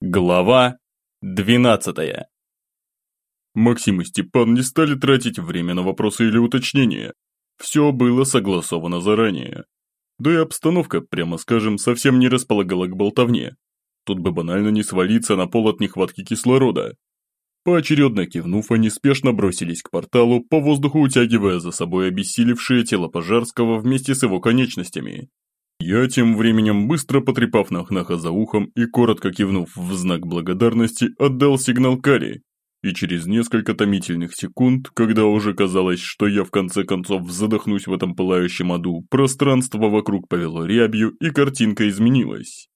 Глава 12 Максим и Степан не стали тратить время на вопросы или уточнения. Все было согласовано заранее. Да и обстановка, прямо скажем, совсем не располагала к болтовне. Тут бы банально не свалиться на пол от нехватки кислорода. Поочередно кивнув, они спешно бросились к порталу, по воздуху утягивая за собой обессилевшее тело Пожарского вместе с его конечностями. Я тем временем, быстро потрепав Нахнаха за ухом и коротко кивнув в знак благодарности, отдал сигнал Кари. И через несколько томительных секунд, когда уже казалось, что я в конце концов задохнусь в этом пылающем аду, пространство вокруг повело рябью и картинка изменилась.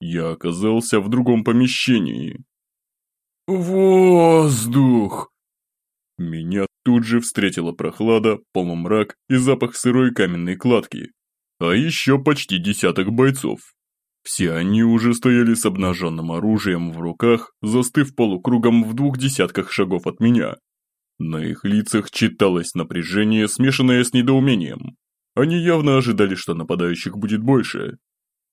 Я оказался в другом помещении. «Воздух!» Меня тут же встретила прохлада, полумрак и запах сырой каменной кладки, а еще почти десяток бойцов. Все они уже стояли с обнаженным оружием в руках, застыв полукругом в двух десятках шагов от меня. На их лицах читалось напряжение, смешанное с недоумением. Они явно ожидали, что нападающих будет больше.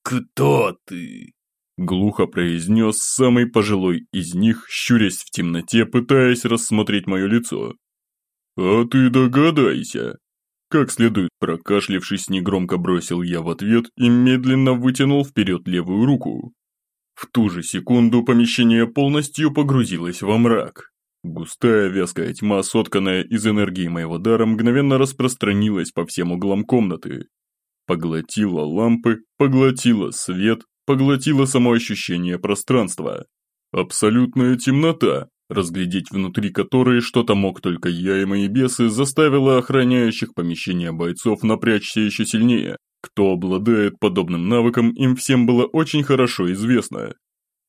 «Кто ты?» Глухо произнес самый пожилой из них, щурясь в темноте, пытаясь рассмотреть мое лицо. «А ты догадайся!» Как следует прокашлившись, негромко бросил я в ответ и медленно вытянул вперед левую руку. В ту же секунду помещение полностью погрузилось во мрак. Густая вязкая тьма, сотканная из энергии моего дара, мгновенно распространилась по всем углам комнаты. Поглотила лампы, поглотила свет, поглотила само ощущение пространства. Абсолютная темнота, разглядеть внутри которой что-то мог только я и мои бесы, заставило охраняющих помещения бойцов напрячься еще сильнее. Кто обладает подобным навыком, им всем было очень хорошо известно.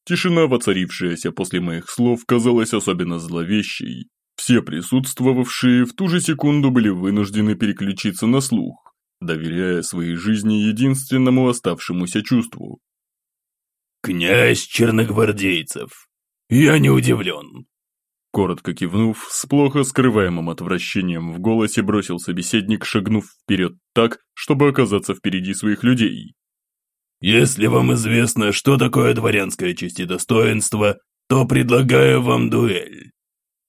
Тишина, воцарившаяся после моих слов, казалась особенно зловещей. Все присутствовавшие в ту же секунду были вынуждены переключиться на слух, доверяя своей жизни единственному оставшемуся чувству. «Князь черногвардейцев, я не удивлен. Коротко кивнув, с плохо скрываемым отвращением в голосе бросил собеседник, шагнув вперед так, чтобы оказаться впереди своих людей. «Если вам известно, что такое дворянская честь и достоинство, то предлагаю вам дуэль.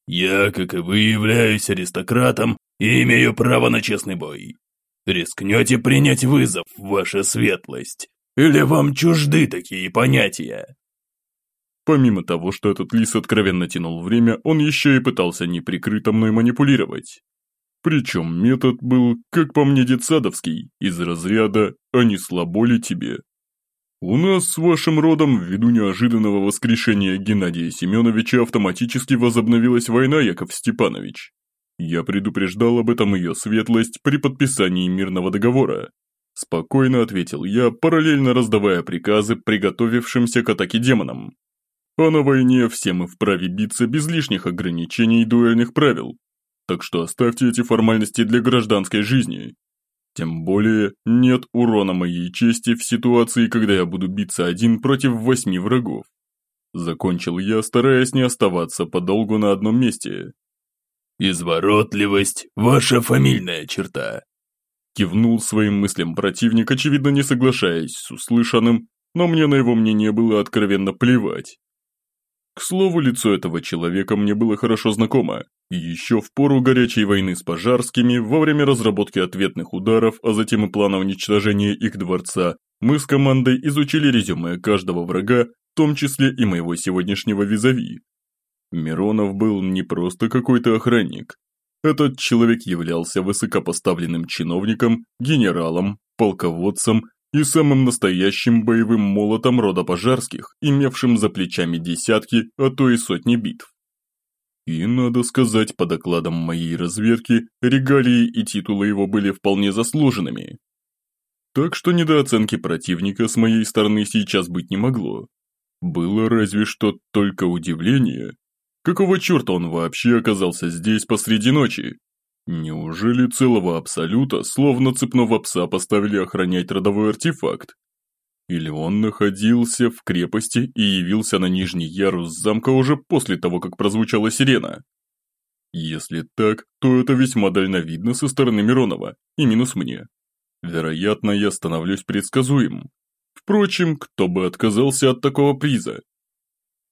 Я, как и вы, являюсь аристократом и имею право на честный бой. Рискнете принять вызов, ваша светлость? Или вам чужды такие понятия?» Помимо того, что этот лис откровенно тянул время, он еще и пытался неприкрыто мной манипулировать. Причем метод был, как по мне, детсадовский, из разряда «а не слабо ли тебе?». У нас с вашим родом, ввиду неожиданного воскрешения Геннадия Семеновича, автоматически возобновилась война, Яков Степанович. Я предупреждал об этом ее светлость при подписании мирного договора. Спокойно ответил я, параллельно раздавая приказы приготовившимся к атаке демонам. А на войне все мы вправе биться без лишних ограничений и дуэльных правил. Так что оставьте эти формальности для гражданской жизни. Тем более, нет урона моей чести в ситуации, когда я буду биться один против восьми врагов. Закончил я, стараясь не оставаться подолгу на одном месте. «Изворотливость – ваша фамильная черта», Кивнул своим мыслям противник, очевидно не соглашаясь с услышанным, но мне на его мнение было откровенно плевать. К слову, лицо этого человека мне было хорошо знакомо. Еще в пору горячей войны с пожарскими, во время разработки ответных ударов, а затем и плана уничтожения их дворца, мы с командой изучили резюме каждого врага, в том числе и моего сегодняшнего визави. Миронов был не просто какой-то охранник. Этот человек являлся высокопоставленным чиновником, генералом, полководцем и самым настоящим боевым молотом рода пожарских, имевшим за плечами десятки, а то и сотни битв. И, надо сказать, по докладам моей разведки, регалии и титулы его были вполне заслуженными. Так что недооценки противника с моей стороны сейчас быть не могло. Было разве что только удивление. Какого черта он вообще оказался здесь посреди ночи? Неужели целого Абсолюта, словно цепного пса, поставили охранять родовой артефакт? Или он находился в крепости и явился на нижний ярус замка уже после того, как прозвучала сирена? Если так, то это весьма дальновидно со стороны Миронова, и минус мне. Вероятно, я становлюсь предсказуемым. Впрочем, кто бы отказался от такого приза?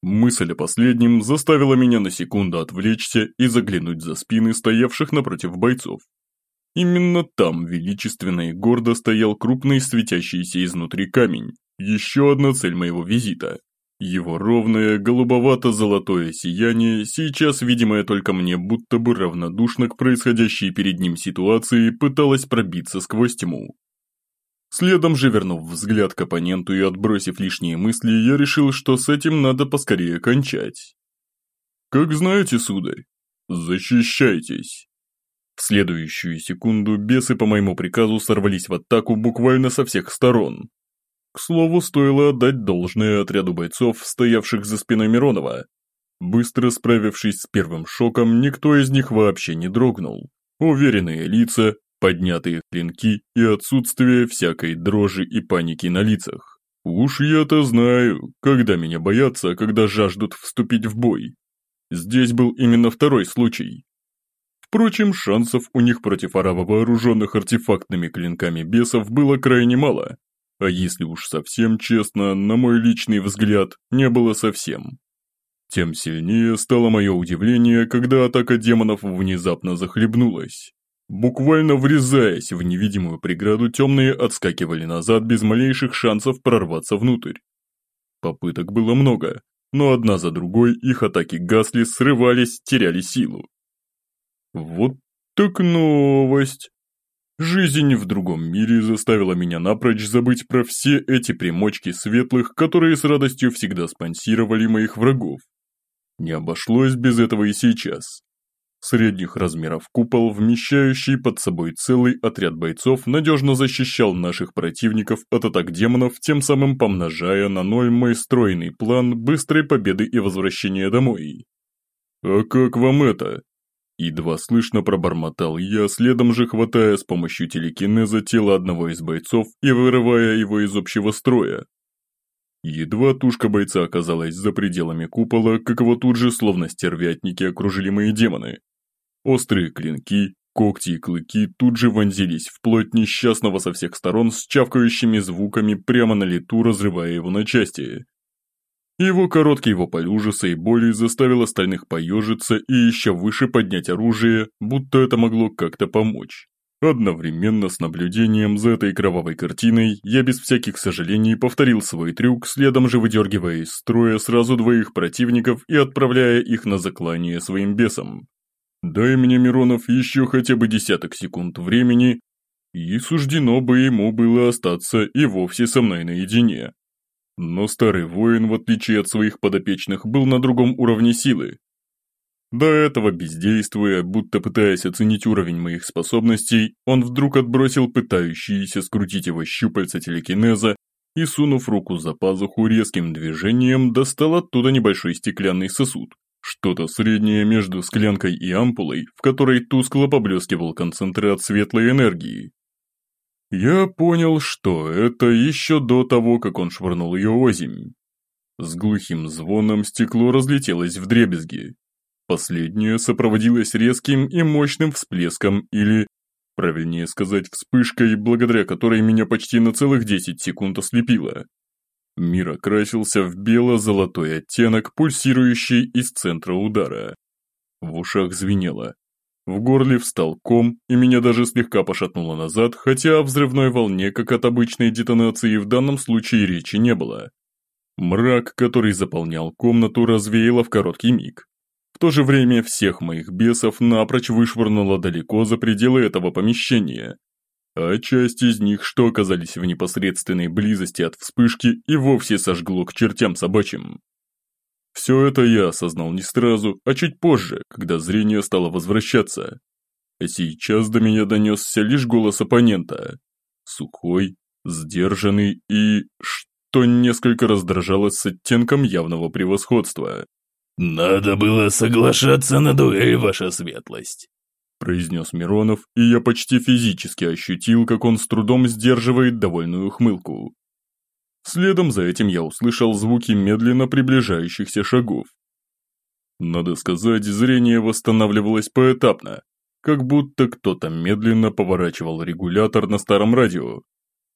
Мысль о последнем заставила меня на секунду отвлечься и заглянуть за спины стоявших напротив бойцов. Именно там величественно и гордо стоял крупный светящийся изнутри камень, еще одна цель моего визита. Его ровное, голубовато-золотое сияние, сейчас видимое только мне, будто бы равнодушно к происходящей перед ним ситуации, пыталось пробиться сквозь тьму. Следом же, вернув взгляд к оппоненту и отбросив лишние мысли, я решил, что с этим надо поскорее кончать. «Как знаете, сударь, защищайтесь!» В следующую секунду бесы по моему приказу сорвались в атаку буквально со всех сторон. К слову, стоило отдать должное отряду бойцов, стоявших за спиной Миронова. Быстро справившись с первым шоком, никто из них вообще не дрогнул. Уверенные лица, поднятые клинки и отсутствие всякой дрожи и паники на лицах. Уж я-то знаю, когда меня боятся, а когда жаждут вступить в бой. Здесь был именно второй случай. Впрочем, шансов у них против араба вооруженных артефактными клинками бесов было крайне мало. А если уж совсем честно, на мой личный взгляд, не было совсем. Тем сильнее стало мое удивление, когда атака демонов внезапно захлебнулась. Буквально врезаясь в невидимую преграду, темные отскакивали назад без малейших шансов прорваться внутрь. Попыток было много, но одна за другой их атаки гасли, срывались, теряли силу. Вот так новость. Жизнь в другом мире заставила меня напрочь забыть про все эти примочки светлых, которые с радостью всегда спонсировали моих врагов. Не обошлось без этого и сейчас. Средних размеров купол, вмещающий под собой целый отряд бойцов, надежно защищал наших противников от атак демонов, тем самым помножая на ноль мой стройный план быстрой победы и возвращения домой. «А как вам это?» Едва слышно пробормотал я, следом же хватая с помощью телекинеза тело одного из бойцов и вырывая его из общего строя. Едва тушка бойца оказалась за пределами купола, как его тут же, словно стервятники, окружили мои демоны. Острые клинки, когти и клыки тут же вонзились в плоть несчастного со всех сторон с чавкающими звуками прямо на лету, разрывая его на части. Его короткий вопль ужаса и боли заставил остальных поежиться и еще выше поднять оружие, будто это могло как-то помочь. Одновременно с наблюдением за этой кровавой картиной, я без всяких сожалений повторил свой трюк, следом же выдергивая из строя сразу двоих противников и отправляя их на заклание своим бесам. Дай мне, Миронов, еще хотя бы десяток секунд времени, и суждено бы ему было остаться и вовсе со мной наедине. Но старый воин, в отличие от своих подопечных, был на другом уровне силы. До этого, бездействуя, будто пытаясь оценить уровень моих способностей, он вдруг отбросил пытающиеся скрутить его щупальца телекинеза и, сунув руку за пазуху резким движением, достал оттуда небольшой стеклянный сосуд. Что-то среднее между склянкой и ампулой, в которой тускло поблескивал концентрат светлой энергии. Я понял, что это еще до того, как он швырнул ее озимь. С глухим звоном стекло разлетелось в дребезги. Последнее сопроводилось резким и мощным всплеском или, правильнее сказать, вспышкой, благодаря которой меня почти на целых 10 секунд ослепило. Мир окрасился в бело-золотой оттенок, пульсирующий из центра удара. В ушах звенело. В горле встал ком, и меня даже слегка пошатнуло назад, хотя о взрывной волне, как от обычной детонации, в данном случае речи не было. Мрак, который заполнял комнату, развеяло в короткий миг. В то же время всех моих бесов напрочь вышвырнуло далеко за пределы этого помещения, а часть из них, что оказались в непосредственной близости от вспышки, и вовсе сожгло к чертям собачьим. Все это я осознал не сразу, а чуть позже, когда зрение стало возвращаться. А сейчас до меня донесся лишь голос оппонента. Сухой, сдержанный и, что несколько раздражало с оттенком явного превосходства. «Надо было соглашаться на дуэль, ваша светлость произнес Миронов, и я почти физически ощутил, как он с трудом сдерживает довольную хмылку. Следом за этим я услышал звуки медленно приближающихся шагов. Надо сказать, зрение восстанавливалось поэтапно, как будто кто-то медленно поворачивал регулятор на старом радио.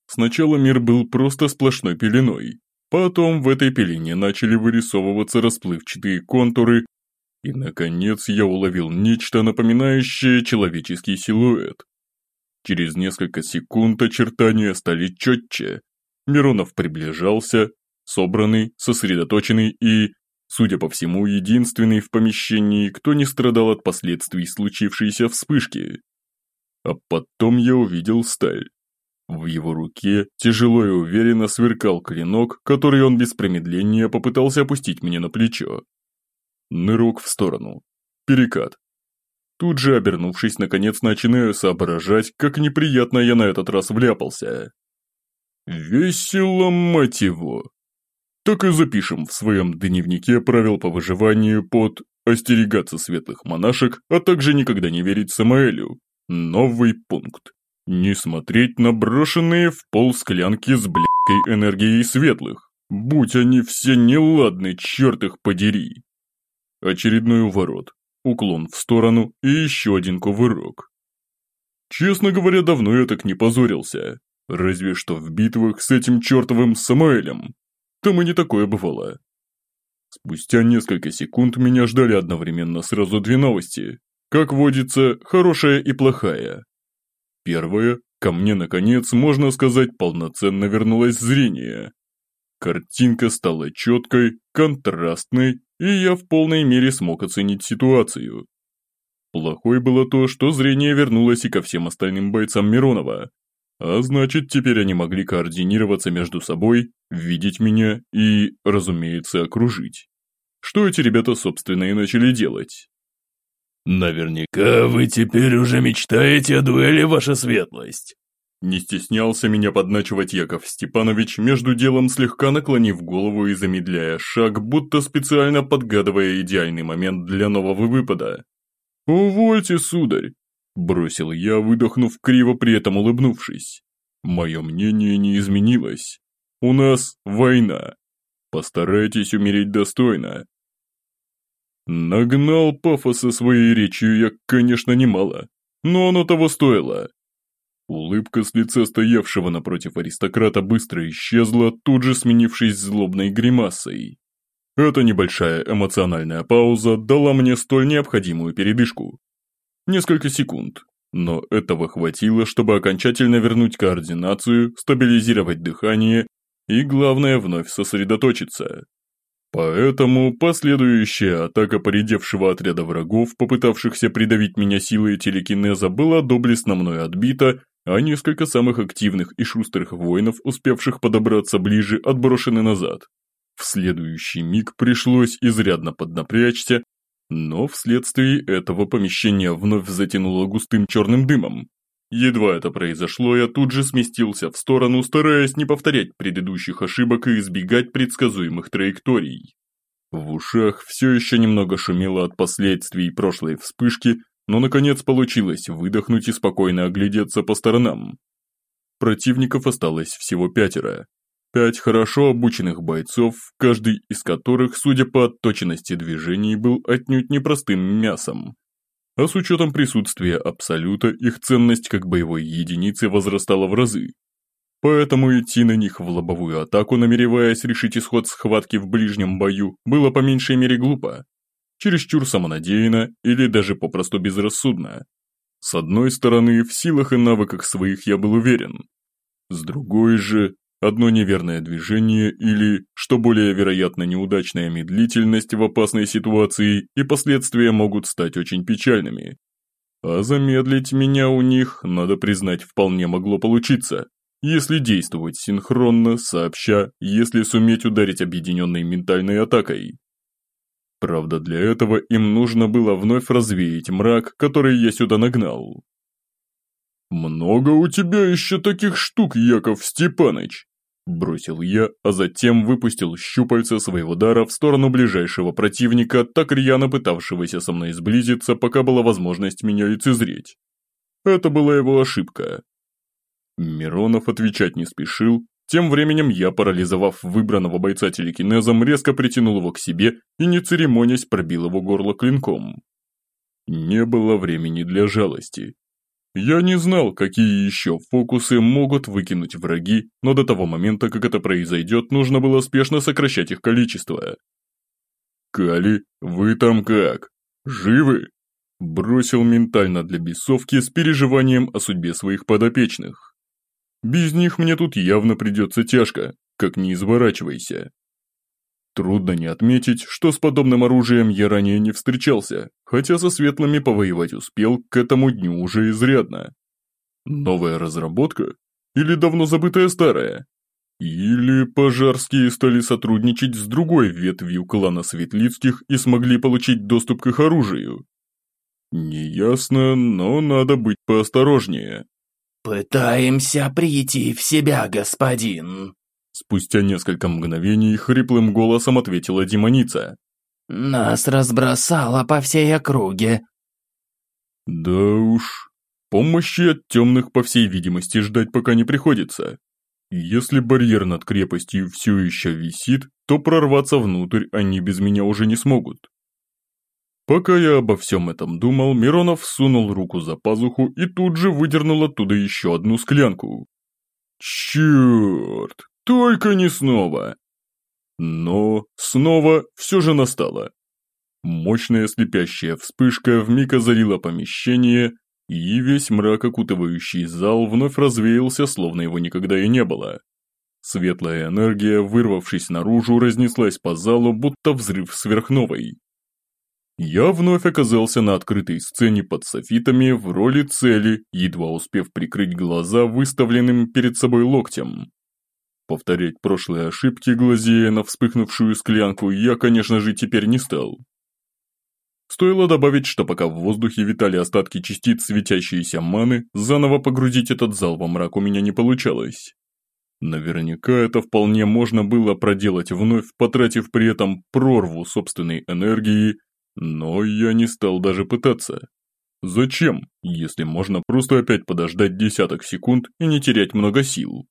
Сначала мир был просто сплошной пеленой, Потом в этой пелене начали вырисовываться расплывчатые контуры, и, наконец, я уловил нечто напоминающее человеческий силуэт. Через несколько секунд очертания стали четче. Миронов приближался, собранный, сосредоточенный и, судя по всему, единственный в помещении, кто не страдал от последствий случившейся вспышки. А потом я увидел сталь. В его руке тяжело и уверенно сверкал клинок, который он без промедления попытался опустить мне на плечо. Нырок в сторону. Перекат. Тут же, обернувшись, наконец начинаю соображать, как неприятно я на этот раз вляпался. Весело, мать его. Так и запишем в своем дневнике правил по выживанию под «Остерегаться светлых монашек, а также никогда не верить Самаэлю». Новый пункт. Не смотреть на брошенные в пол склянки с блядкой энергией светлых. Будь они все неладны, черт их подери. Очередной уворот, уклон в сторону и еще один кувырок. Честно говоря, давно я так не позорился. Разве что в битвах с этим чертовым Самаэлем. Там и не такое бывало. Спустя несколько секунд меня ждали одновременно сразу две новости. Как водится, хорошая и плохая. Первое, ко мне наконец, можно сказать, полноценно вернулось зрение. Картинка стала четкой, контрастной, и я в полной мере смог оценить ситуацию. Плохой было то, что зрение вернулось и ко всем остальным бойцам Миронова. А значит, теперь они могли координироваться между собой, видеть меня и, разумеется, окружить. Что эти ребята, собственно, и начали делать. «Наверняка вы теперь уже мечтаете о дуэли, ваша светлость!» Не стеснялся меня подначивать Яков Степанович, между делом слегка наклонив голову и замедляя шаг, будто специально подгадывая идеальный момент для нового выпада. «Увольте, сударь!» – бросил я, выдохнув криво, при этом улыбнувшись. «Мое мнение не изменилось. У нас война. Постарайтесь умереть достойно, Нагнал пафоса своей речью я, конечно, немало, но оно того стоило. Улыбка с лица стоявшего напротив аристократа быстро исчезла, тут же сменившись злобной гримасой. Эта небольшая эмоциональная пауза дала мне столь необходимую передышку. Несколько секунд, но этого хватило, чтобы окончательно вернуть координацию, стабилизировать дыхание и, главное, вновь сосредоточиться. Поэтому последующая атака поредевшего отряда врагов, попытавшихся придавить меня силой телекинеза, была доблестно мной отбита, а несколько самых активных и шустрых воинов, успевших подобраться ближе, отброшены назад. В следующий миг пришлось изрядно поднапрячься, но вследствие этого помещение вновь затянуло густым черным дымом. Едва это произошло, я тут же сместился в сторону, стараясь не повторять предыдущих ошибок и избегать предсказуемых траекторий. В ушах все еще немного шумело от последствий прошлой вспышки, но наконец получилось выдохнуть и спокойно оглядеться по сторонам. Противников осталось всего пятеро. Пять хорошо обученных бойцов, каждый из которых, судя по отточенности движений, был отнюдь непростым мясом. А с учетом присутствия Абсолюта, их ценность как боевой единицы возрастала в разы. Поэтому идти на них в лобовую атаку, намереваясь решить исход схватки в ближнем бою, было по меньшей мере глупо. Чересчур самонадеянно или даже попросту безрассудно. С одной стороны, в силах и навыках своих я был уверен. С другой же, Одно неверное движение или, что более вероятно, неудачная медлительность в опасной ситуации и последствия могут стать очень печальными. А замедлить меня у них, надо признать, вполне могло получиться, если действовать синхронно, сообща, если суметь ударить объединенной ментальной атакой. Правда, для этого им нужно было вновь развеять мрак, который я сюда нагнал. «Много у тебя еще таких штук, Яков Степаныч!» Бросил я, а затем выпустил щупальца своего дара в сторону ближайшего противника, так рьяно пытавшегося со мной сблизиться, пока была возможность меня лицезреть. Это была его ошибка. Миронов отвечать не спешил, тем временем я, парализовав выбранного бойца телекинезом, резко притянул его к себе и, не церемонясь, пробил его горло клинком. Не было времени для жалости. Я не знал, какие еще фокусы могут выкинуть враги, но до того момента, как это произойдет, нужно было спешно сокращать их количество. «Кали, вы там как? Живы?» Бросил ментально для бесовки с переживанием о судьбе своих подопечных. «Без них мне тут явно придется тяжко, как не изворачивайся». Трудно не отметить, что с подобным оружием я ранее не встречался, хотя со светлыми повоевать успел к этому дню уже изрядно. Новая разработка? Или давно забытая старая? Или пожарские стали сотрудничать с другой ветвью клана Светлицких и смогли получить доступ к их оружию? Неясно, но надо быть поосторожнее. «Пытаемся прийти в себя, господин», Спустя несколько мгновений хриплым голосом ответила демоница. «Нас разбросало по всей округе». «Да уж, помощи от темных, по всей видимости, ждать пока не приходится. Если барьер над крепостью все еще висит, то прорваться внутрь они без меня уже не смогут». Пока я обо всем этом думал, Миронов сунул руку за пазуху и тут же выдернул оттуда еще одну склянку. «Черт! Только не снова. Но снова все же настало. Мощная слепящая вспышка вмиг озарила помещение, и весь мрак, окутывающий зал, вновь развеялся, словно его никогда и не было. Светлая энергия, вырвавшись наружу, разнеслась по залу, будто взрыв сверхновой. Я вновь оказался на открытой сцене под софитами в роли цели, едва успев прикрыть глаза выставленным перед собой локтем. Повторять прошлые ошибки, глазея на вспыхнувшую склянку, я, конечно же, теперь не стал. Стоило добавить, что пока в воздухе витали остатки частиц светящейся маны, заново погрузить этот зал во мрак у меня не получалось. Наверняка это вполне можно было проделать вновь, потратив при этом прорву собственной энергии, но я не стал даже пытаться. Зачем, если можно просто опять подождать десяток секунд и не терять много сил?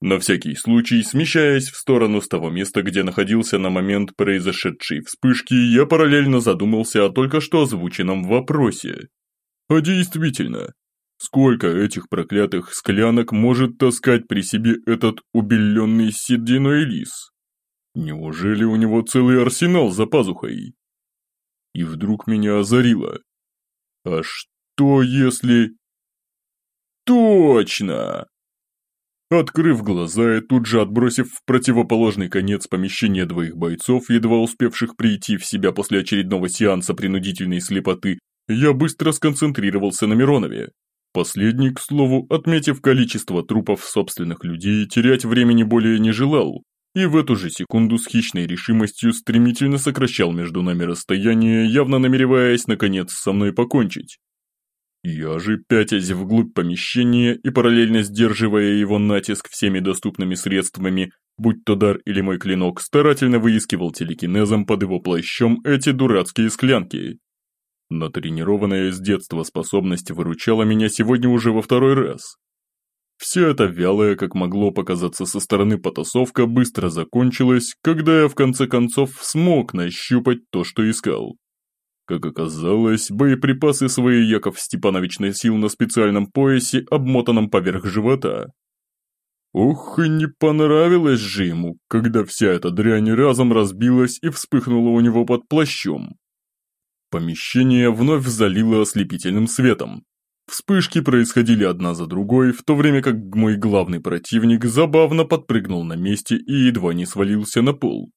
На всякий случай, смещаясь в сторону с того места, где находился на момент произошедшей вспышки, я параллельно задумался о только что озвученном вопросе. А действительно, сколько этих проклятых склянок может таскать при себе этот убеленный сединой лис? Неужели у него целый арсенал за пазухой? И вдруг меня озарило. А что если... Точно! Открыв глаза и тут же отбросив в противоположный конец помещения двоих бойцов, едва успевших прийти в себя после очередного сеанса принудительной слепоты, я быстро сконцентрировался на Миронове. Последний, к слову, отметив количество трупов собственных людей, терять времени более не желал, и в эту же секунду с хищной решимостью стремительно сокращал между нами расстояние, явно намереваясь, наконец, со мной покончить. Я же, пятясь вглубь помещения и параллельно сдерживая его натиск всеми доступными средствами, будь то дар или мой клинок, старательно выискивал телекинезом под его плащом эти дурацкие склянки. Натренированная с детства способность выручала меня сегодня уже во второй раз. Все это вялое, как могло показаться со стороны потасовка, быстро закончилась, когда я в конце концов смог нащупать то, что искал. Как оказалось, боеприпасы свои Яков Степанович носил на специальном поясе, обмотанном поверх живота. Ох, и не понравилось же ему, когда вся эта дрянь разом разбилась и вспыхнула у него под плащом. Помещение вновь залило ослепительным светом. Вспышки происходили одна за другой, в то время как мой главный противник забавно подпрыгнул на месте и едва не свалился на пол.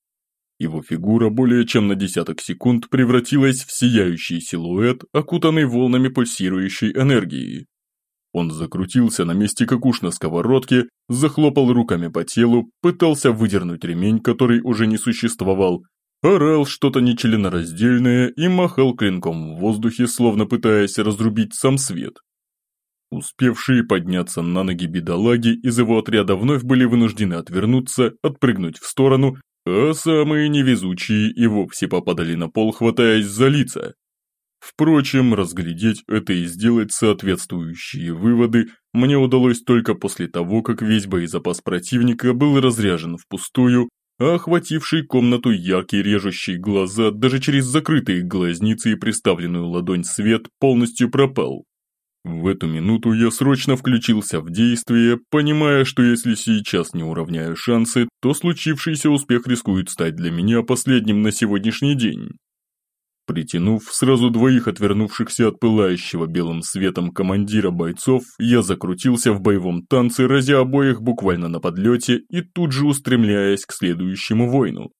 Его фигура более чем на десяток секунд превратилась в сияющий силуэт, окутанный волнами пульсирующей энергии. Он закрутился на месте как уж на сковородке, захлопал руками по телу, пытался выдернуть ремень, который уже не существовал, орал что-то нечленораздельное и махал клинком в воздухе, словно пытаясь разрубить сам свет. Успевшие подняться на ноги бедолаги из его отряда вновь были вынуждены отвернуться, отпрыгнуть в сторону а самые невезучие и вовсе попадали на пол, хватаясь за лица. Впрочем, разглядеть это и сделать соответствующие выводы мне удалось только после того, как весь боезапас противника был разряжен впустую, охвативший комнату яркий режущий глаза даже через закрытые глазницы и приставленную ладонь свет полностью пропал. В эту минуту я срочно включился в действие, понимая, что если сейчас не уравняю шансы, то случившийся успех рискует стать для меня последним на сегодняшний день. Притянув сразу двоих отвернувшихся от пылающего белым светом командира бойцов, я закрутился в боевом танце, разя обоих буквально на подлете и тут же устремляясь к следующему воину.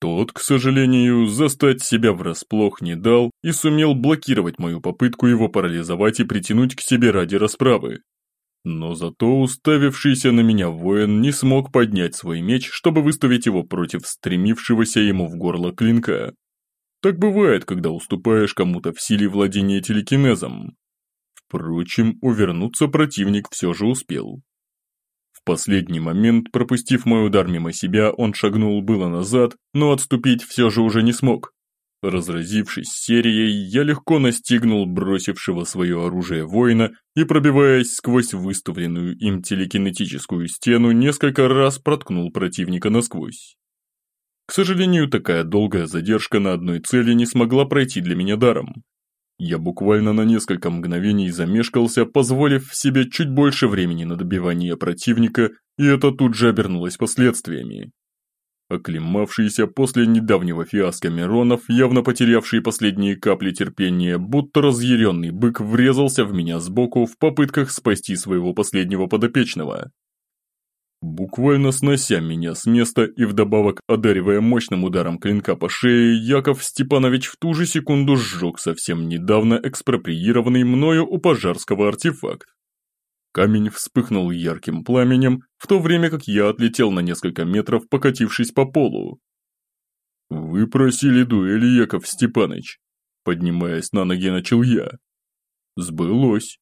Тот, к сожалению, застать себя врасплох не дал и сумел блокировать мою попытку его парализовать и притянуть к себе ради расправы. Но зато уставившийся на меня воин не смог поднять свой меч, чтобы выставить его против стремившегося ему в горло клинка. Так бывает, когда уступаешь кому-то в силе владения телекинезом. Впрочем, увернуться противник все же успел. В последний момент, пропустив мой удар мимо себя, он шагнул было назад, но отступить все же уже не смог. Разразившись серией, я легко настигнул бросившего свое оружие воина и, пробиваясь сквозь выставленную им телекинетическую стену, несколько раз проткнул противника насквозь. К сожалению, такая долгая задержка на одной цели не смогла пройти для меня даром. Я буквально на несколько мгновений замешкался, позволив себе чуть больше времени на добивание противника, и это тут же обернулось последствиями. Оклемавшийся после недавнего фиаско Миронов, явно потерявший последние капли терпения, будто разъяренный бык врезался в меня сбоку в попытках спасти своего последнего подопечного. Буквально снося меня с места и вдобавок одаривая мощным ударом клинка по шее, Яков Степанович в ту же секунду сжег совсем недавно экспроприированный мною у Пожарского артефакт. Камень вспыхнул ярким пламенем, в то время как я отлетел на несколько метров, покатившись по полу. «Вы просили дуэли, Яков Степаныч», поднимаясь на ноги, начал я. «Сбылось.